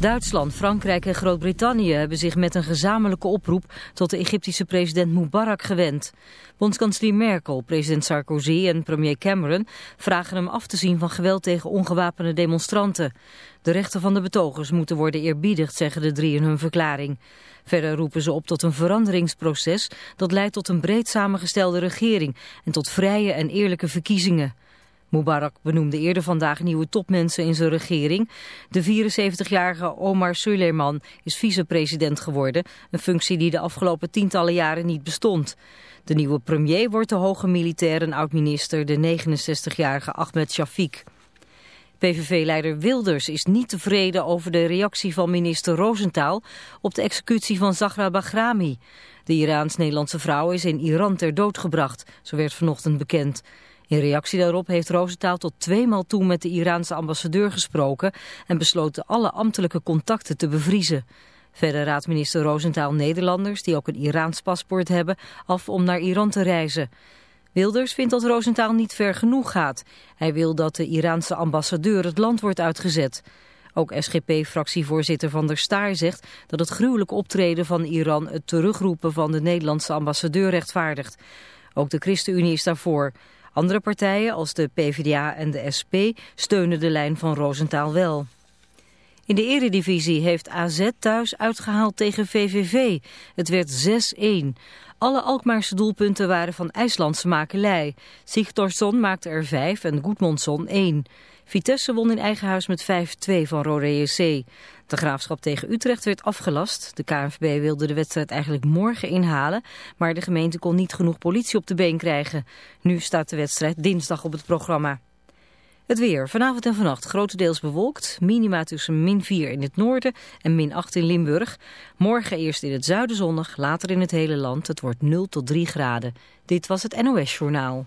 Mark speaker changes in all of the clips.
Speaker 1: Duitsland, Frankrijk en Groot-Brittannië hebben zich met een gezamenlijke oproep tot de Egyptische president Mubarak gewend. Bondskanselier Merkel, president Sarkozy en premier Cameron vragen hem af te zien van geweld tegen ongewapende demonstranten. De rechten van de betogers moeten worden eerbiedigd, zeggen de drie in hun verklaring. Verder roepen ze op tot een veranderingsproces dat leidt tot een breed samengestelde regering en tot vrije en eerlijke verkiezingen. Mubarak benoemde eerder vandaag nieuwe topmensen in zijn regering. De 74-jarige Omar Suleiman is vicepresident geworden, een functie die de afgelopen tientallen jaren niet bestond. De nieuwe premier wordt de hoge militair en oud-minister, de 69-jarige Ahmed Shafiq. PVV-leider Wilders is niet tevreden over de reactie van minister Rosenthal op de executie van Zahra Bahrami. De Iraans-Nederlandse vrouw is in Iran ter dood gebracht, zo werd vanochtend bekend. In reactie daarop heeft Rosenthal tot tweemaal toe met de Iraanse ambassadeur gesproken en besloten alle ambtelijke contacten te bevriezen. Verder raadt minister Rosenthal Nederlanders, die ook een Iraans paspoort hebben, af om naar Iran te reizen. Wilders vindt dat Rosenthal niet ver genoeg gaat. Hij wil dat de Iraanse ambassadeur het land wordt uitgezet. Ook SGP-fractievoorzitter Van der Staar zegt dat het gruwelijke optreden van Iran het terugroepen van de Nederlandse ambassadeur rechtvaardigt. Ook de ChristenUnie is daarvoor. Andere partijen als de PvdA en de SP steunen de lijn van Rosenthal wel. In de eredivisie heeft AZ thuis uitgehaald tegen VVV. Het werd 6-1. Alle Alkmaarse doelpunten waren van IJslandse makelij. Sigtorsson maakte er 5 en Goedmondsson 1. Vitesse won in eigen huis met 5-2 van Rode JC. De graafschap tegen Utrecht werd afgelast. De KNVB wilde de wedstrijd eigenlijk morgen inhalen, maar de gemeente kon niet genoeg politie op de been krijgen. Nu staat de wedstrijd dinsdag op het programma. Het weer. Vanavond en vannacht grotendeels bewolkt. Minima tussen min 4 in het noorden en min 8 in Limburg. Morgen eerst in het zuiden zonnig, later in het hele land. Het wordt 0 tot 3 graden. Dit was het NOS Journaal.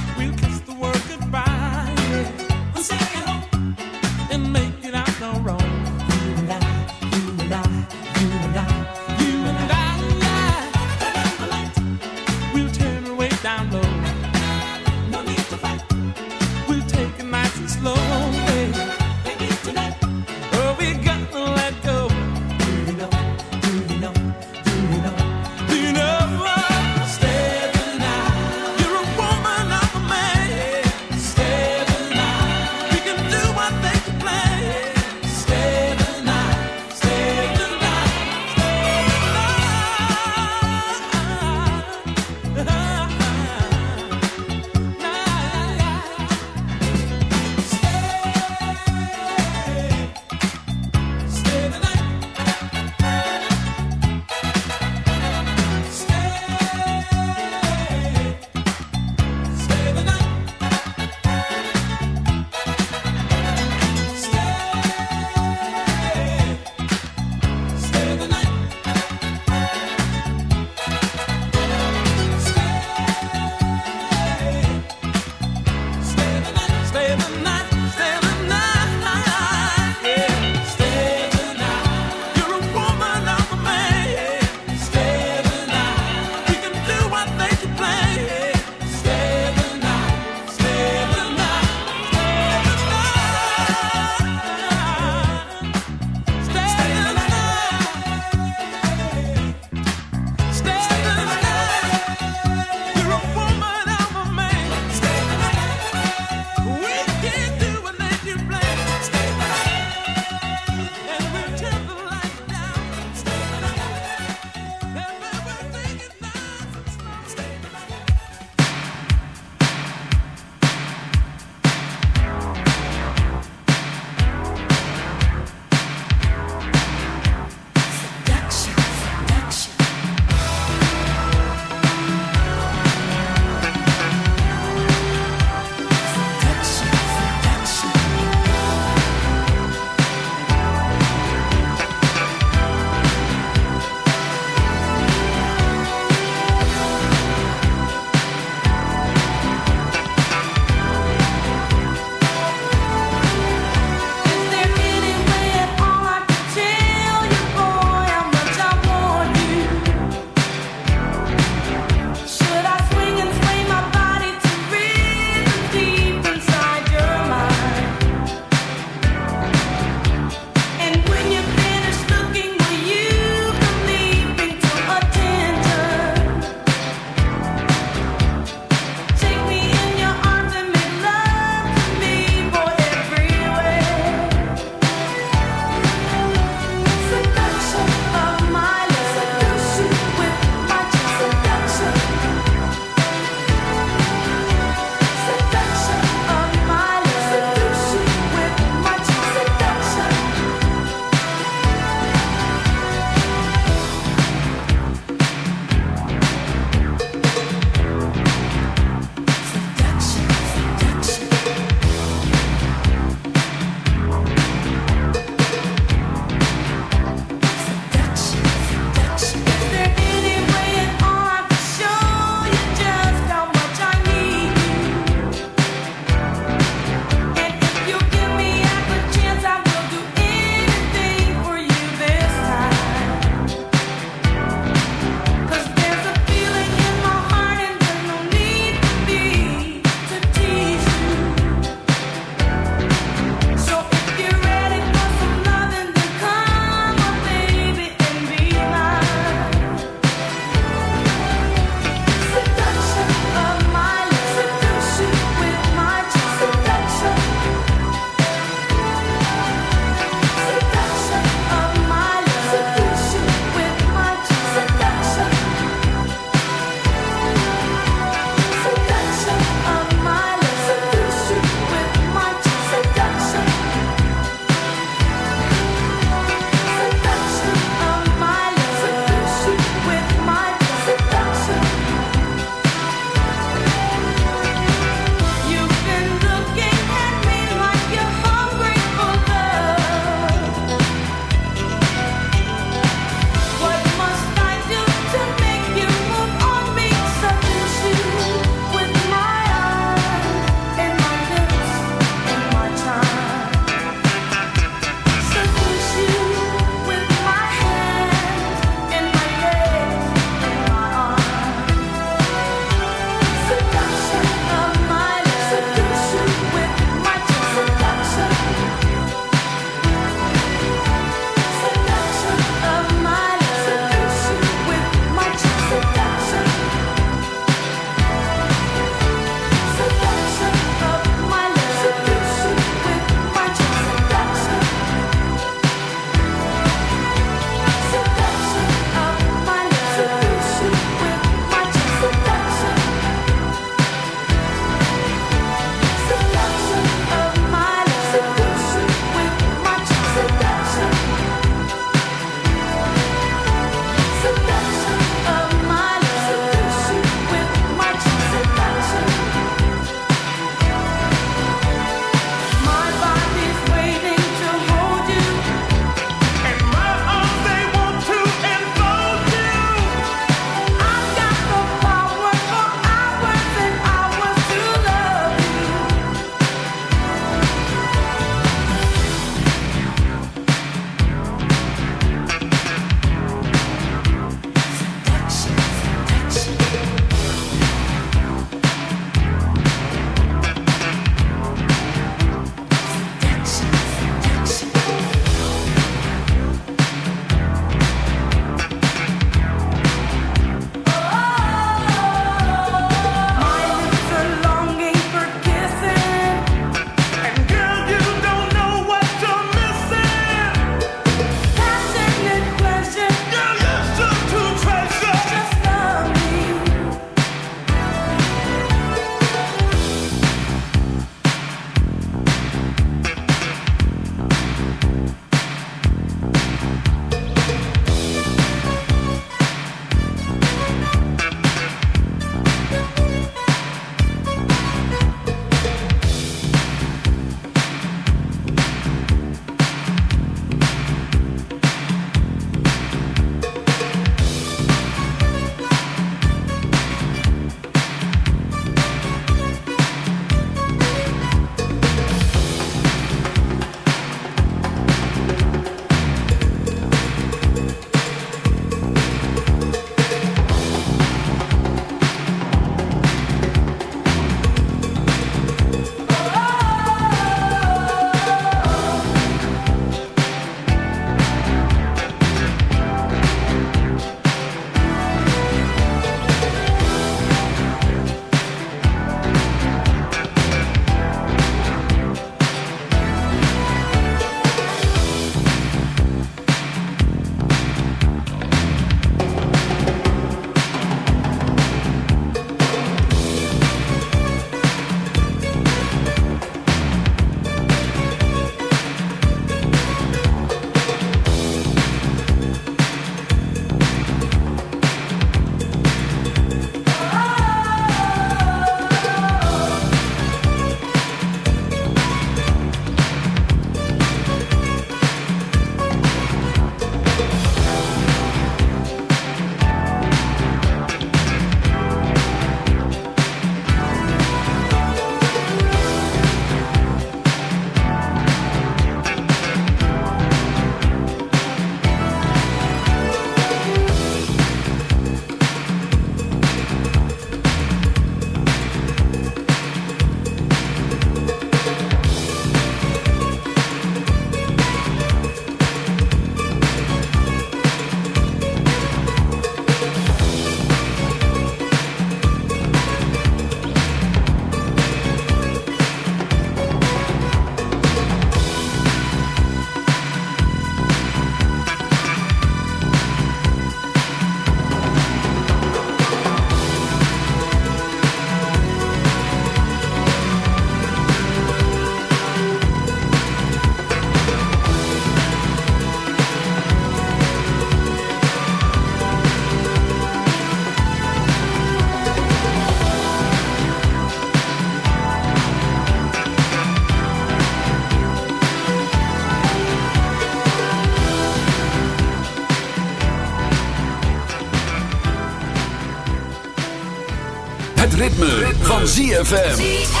Speaker 2: Van ZFM.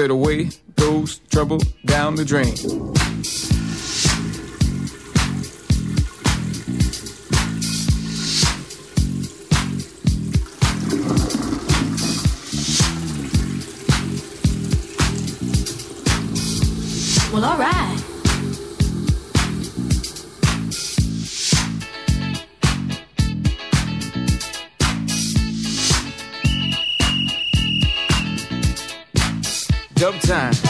Speaker 3: Said away goes trouble down the drain.
Speaker 4: Well, alright.
Speaker 5: Sometimes.